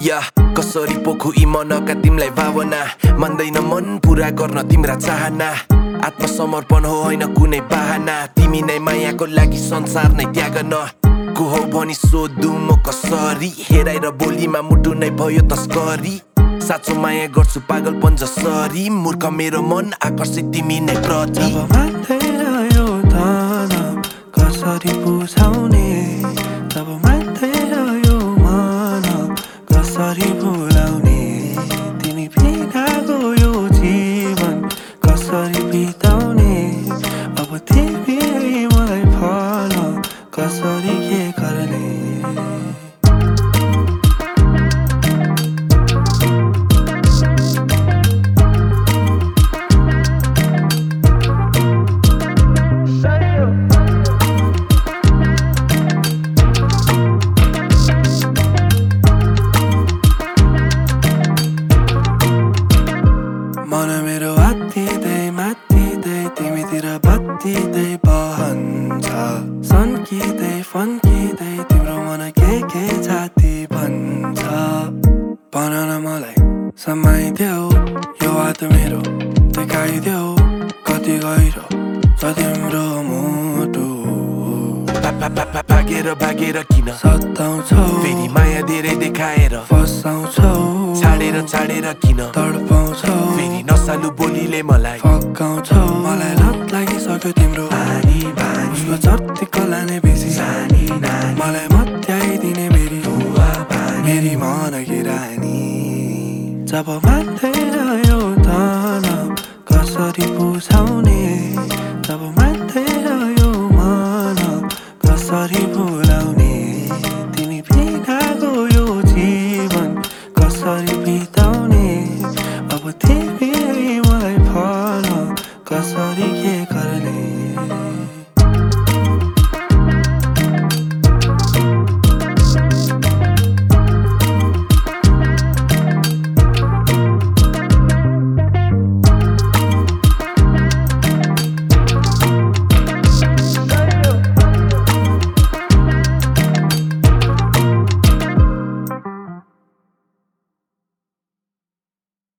कसरी पोखु मनका तिमीलाई भावना मान्दैन मन पुरा गर्न तिम्रा चाहना आत्मसमर्पण हो होइन कुनै बाहना तिमी नै मायाको लागि संसार नै त्याग न को हौ भनी सोधु म कसरी हेराएर बोलीमा मुटु नै भयो तस्करी साँचो माया गर्छु पागलपन जसरी मूर्ख मेरो मन आकर्षित तिमी नै प्रति यो कसरी बुझाउने जब भुलाउने तिमी बिनाको यो जीवन कसरी बिताउने? अब तिमी मलाई फल कसरी के तिमीतिर बत्तिँदै बहन्छ सन्किँदै फन्किँदै तिम्रो मन के के जाति भन्छ। भन न मलाई समाइदेऊ यो हात मेरो देखाइदेऊ कति गहिरो छ तिम्रो मुटु। भागेर भागेर किन? सताउँछौ। फेरि माया धेरै देखाएर। फसाउँछौ। छाडेर छाडेर किन? तडपाउँछौ। फेरि नसालु बोलीले मलाई। फकाउँछौ। मलाई लागिसक्यो तिम्रो उसको जतिको लाने बेसी मलाई मत्याइदिने मेरी मेरी मन रानी जब मान्दैन यो धन कसरी बुझाउने